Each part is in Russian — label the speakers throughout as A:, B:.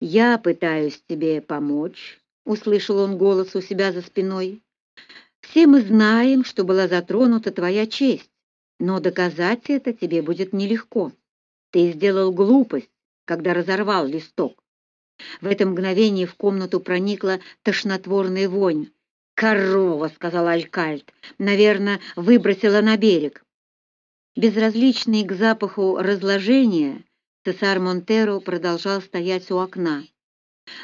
A: «Я пытаюсь тебе помочь», — услышал он голос у себя за спиной. «Все мы знаем, что была затронута твоя честь, но доказать это тебе будет нелегко. Ты сделал глупость, когда разорвал листок. В это мгновение в комнату проникла тошнотворная вонь. «Корова!» — сказал Алькальд. «Наверное, выбросила на берег». Безразличный к запаху разложения, Цесар Монтеро продолжал стоять у окна.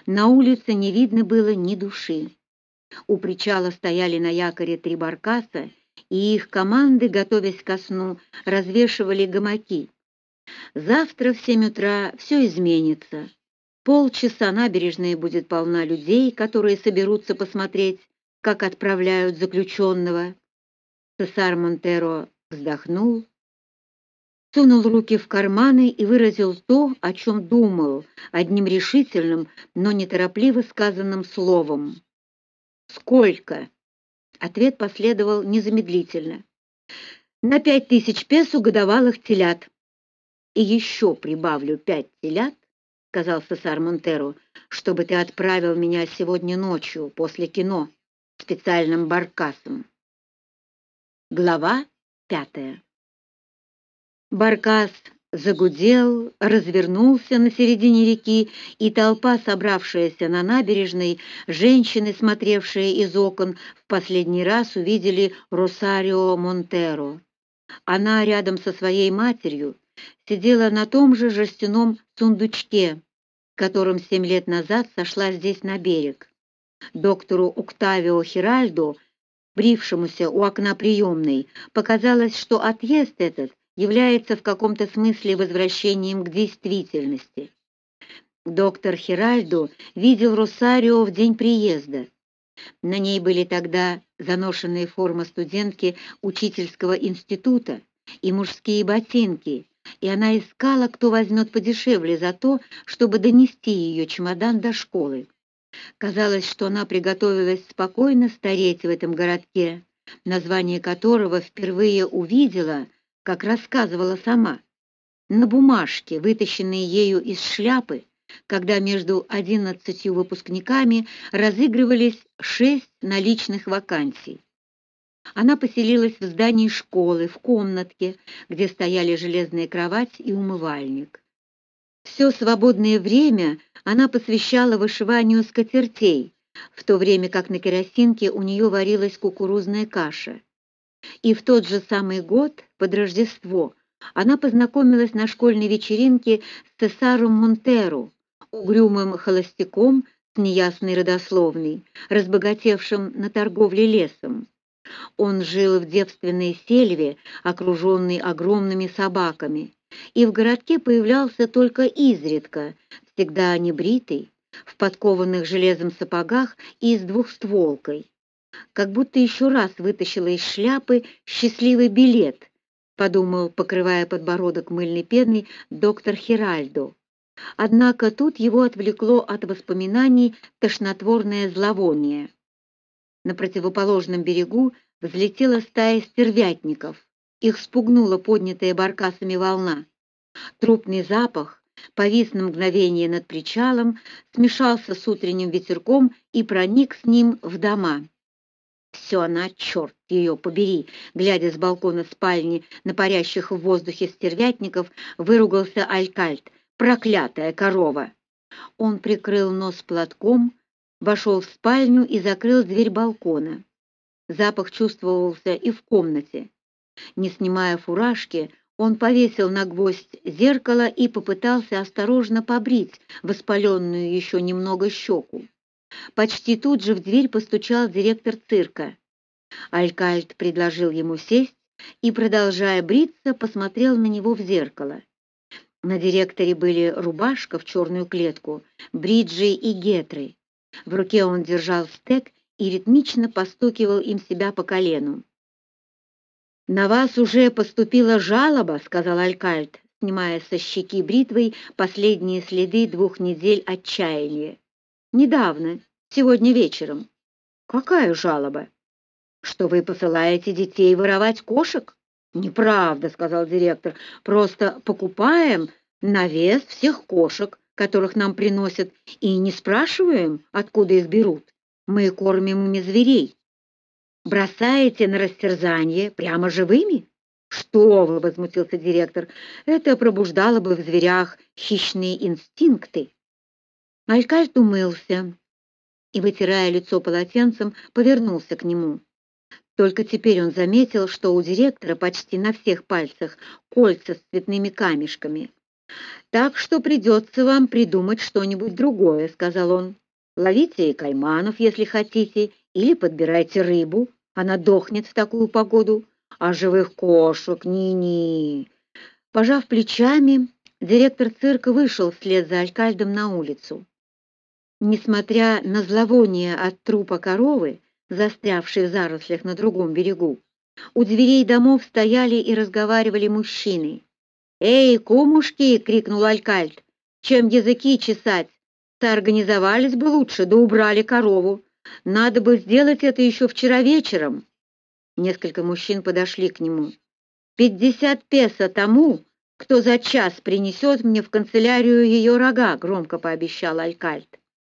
A: На улице не видно было ни души. У причала стояли на якоре три баркаса, и их команды, готовясь ко сну, развешивали гамаки. Завтра в семь утра все изменится. Полчаса набережная будет полна людей, которые соберутся посмотреть, как отправляют заключенного. Цесар Монтеро вздохнул сунул руки в карманы и выразил то, о чем думал, одним решительным, но неторопливо сказанным словом. «Сколько?» Ответ последовал незамедлительно. «На пять тысяч песо годовалых телят». «И еще прибавлю пять телят», — сказал Сесар Монтеро, «чтобы ты отправил меня сегодня ночью после кино специальным баркасом». Глава пятая Баркас загудел, развернулся на середине реки, и толпа, собравшаяся на набережной, женщины, смотревшие из окон, в последний раз увидели Росарио Монтеро. Она рядом со своей матерью сидела на том же жестяном сундучке, которым семь лет назад сошла здесь на берег. Доктору Октавио Хиральдо, брившемуся у окна приемной, показалось, что отъезд этот — является в каком-то смысле возвращением к действительности. Доктор Хиральдо видел Росарио в день приезда. На ней были тогда заношенные формы студентки учительского института и мужские ботинки, и она искала, кто возьмет подешевле за то, чтобы донести ее чемодан до школы. Казалось, что она приготовилась спокойно стареть в этом городке, название которого впервые увидела, как рассказывала сама, на бумажке, вытащенной ею из шляпы, когда между одиннадцатью выпускниками разыгрывались шесть наличных вакансий. Она поселилась в здании школы, в комнатке, где стояли железная кровать и умывальник. Все свободное время она посвящала вышиванию скатертей, в то время как на керосинке у нее варилась кукурузная каша. И в тот же самый год, под Рождество, она познакомилась на школьной вечеринке с Цесаром Монтеро, угрюмым холостяком с неясной родословной, разбогатевшим на торговле лесом. Он жил в девственной сельве, окруженной огромными собаками, и в городке появлялся только изредка, всегда небритый, в подкованных железом сапогах и с двухстволкой как будто еще раз вытащила из шляпы счастливый билет, подумал, покрывая подбородок мыльной пеной доктор Хиральдо. Однако тут его отвлекло от воспоминаний тошнотворное зловоние. На противоположном берегу взлетела стая стервятников. Их спугнула поднятая баркасами волна. Трупный запах повис на мгновение над причалом, смешался с утренним ветерком и проник с ним в дома. Все она, черт ее побери, глядя с балкона спальни на парящих в воздухе стервятников, выругался Алькальт. Проклятая корова! Он прикрыл нос платком, вошел в спальню и закрыл дверь балкона. Запах чувствовался и в комнате. Не снимая фуражки, он повесил на гвоздь зеркало и попытался осторожно побрить воспаленную еще немного щеку. Почти тут же в дверь постучал директор цирка. Алькальд предложил ему сесть и, продолжая бриться, посмотрел на него в зеркало. На директоре были рубашка в черную клетку, бриджи и гетры. В руке он держал стек и ритмично постукивал им себя по колену. «На вас уже поступила жалоба», — сказал Алькальд, снимая со щеки бритвой последние следы двух недель отчаяния. Недавно, сегодня вечером. Какая жалоба? Что вы посылаете детей воровать кошек? Неправда, сказал директор. Просто покупаем на вес всех кошек, которых нам приносят, и не спрашиваем, откуда их берут. Мы кормим ими зверей. Бросаете на растерзание прямо живыми? «Что вы!» — возмутился директор. «Это пробуждало бы в зверях хищные инстинкты». Алькальт умылся и, вытирая лицо полотенцем, повернулся к нему. Только теперь он заметил, что у директора почти на всех пальцах кольца с цветными камешками. «Так что придется вам придумать что-нибудь другое», — сказал он. «Ловите кайманов, если хотите, или подбирайте рыбу, она дохнет в такую погоду» а живых кошек, ни-ни. Пожав плечами, директор цирка вышел вслед за Алькальдом на улицу. Несмотря на зловоние от трупа коровы, застрявшей в зарослях на другом берегу, у дверей домов стояли и разговаривали мужчины. «Эй, кумушки!» — крикнул Алькальд. «Чем языки чесать? Соорганизовались бы лучше, да убрали корову. Надо бы сделать это еще вчера вечером». Несколько мужчин подошли к нему. «Пятьдесят песо тому, кто за час принесет мне в канцелярию ее рога», — громко пообещал Алькальд.